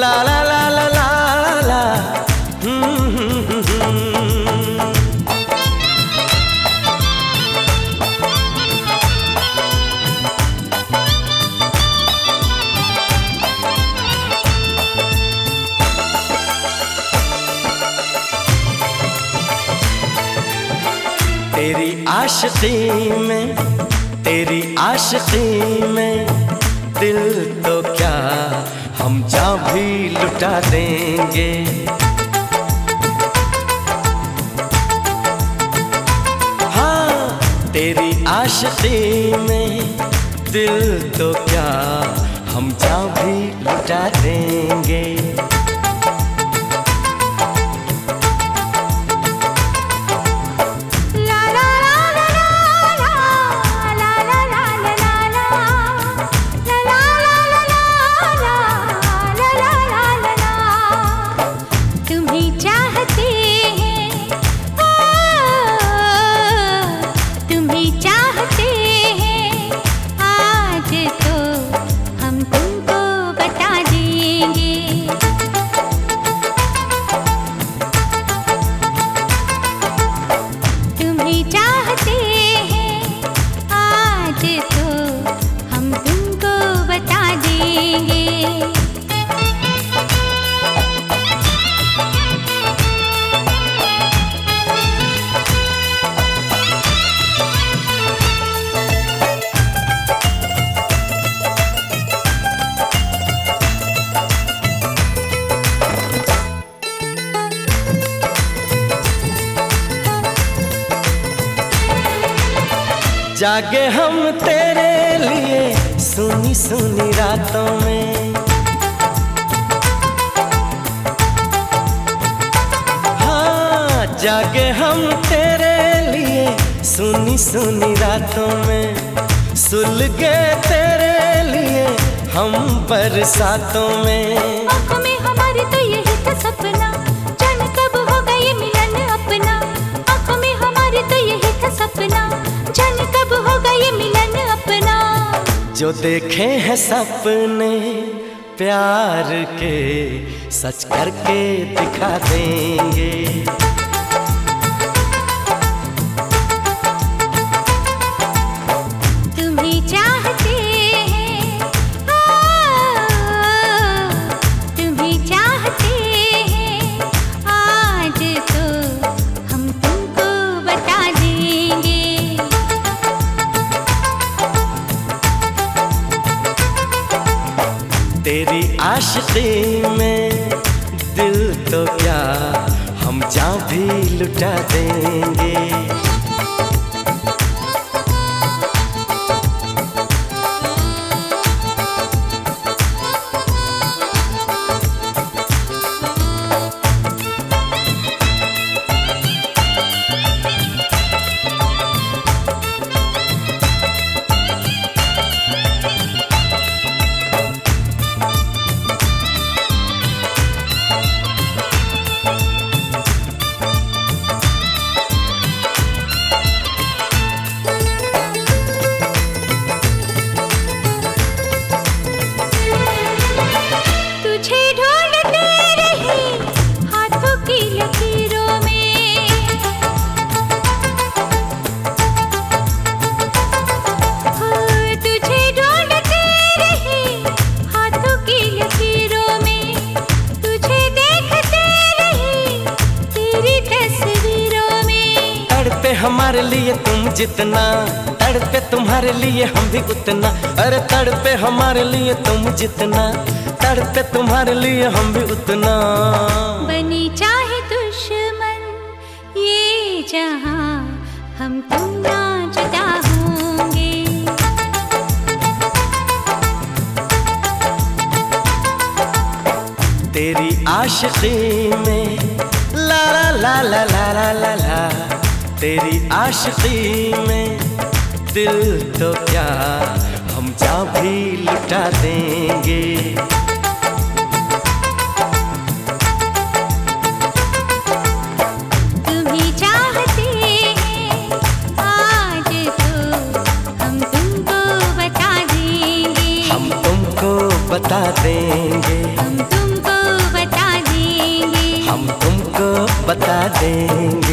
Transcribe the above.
ला ला ला ला ला ला। तेरी आशिकी में तेरी आशिकी में दिल तो क्या हम जा भी लुटा देंगे। हाँ तेरी आशती में दिल तो क्या हम जा भी लुटा देंगे। चाहते जागे हम तेरे लिए, सुनी सुनी रातों में। हाँ जागे हम तेरे लिए, सुनी सुनी रातों में। सुलगे तेरे लिए, हम बरसातों में। जो देखे हैं सपने प्यार के सच करके दिखा देंगे। तुम्हें चाहते आशिकी में दिल तो क्या हम जा भी लुटा देंगे। तड़पे हमारे लिए तुम जितना तड़पे तुम्हारे लिए हम भी उतना। अरे तड़पे हमारे लिए तुम जितना तड़पे तुम्हारे लिए हम भी उतना। बनी चाहे दुश्मन ये जहाँ हम तुम ना जुदा तेरी आशिकी में ला ला ला ला ला ला ला। तेरी आशिकी में दिल तो क्या हम जा भी लुटा देंगे। तुम्हें चाहते हैं आज तो हम तुमको बता देंगे। हम तुमको बता देंगे। हम तुमको बता देंगे। हम तुमको बता देंगे।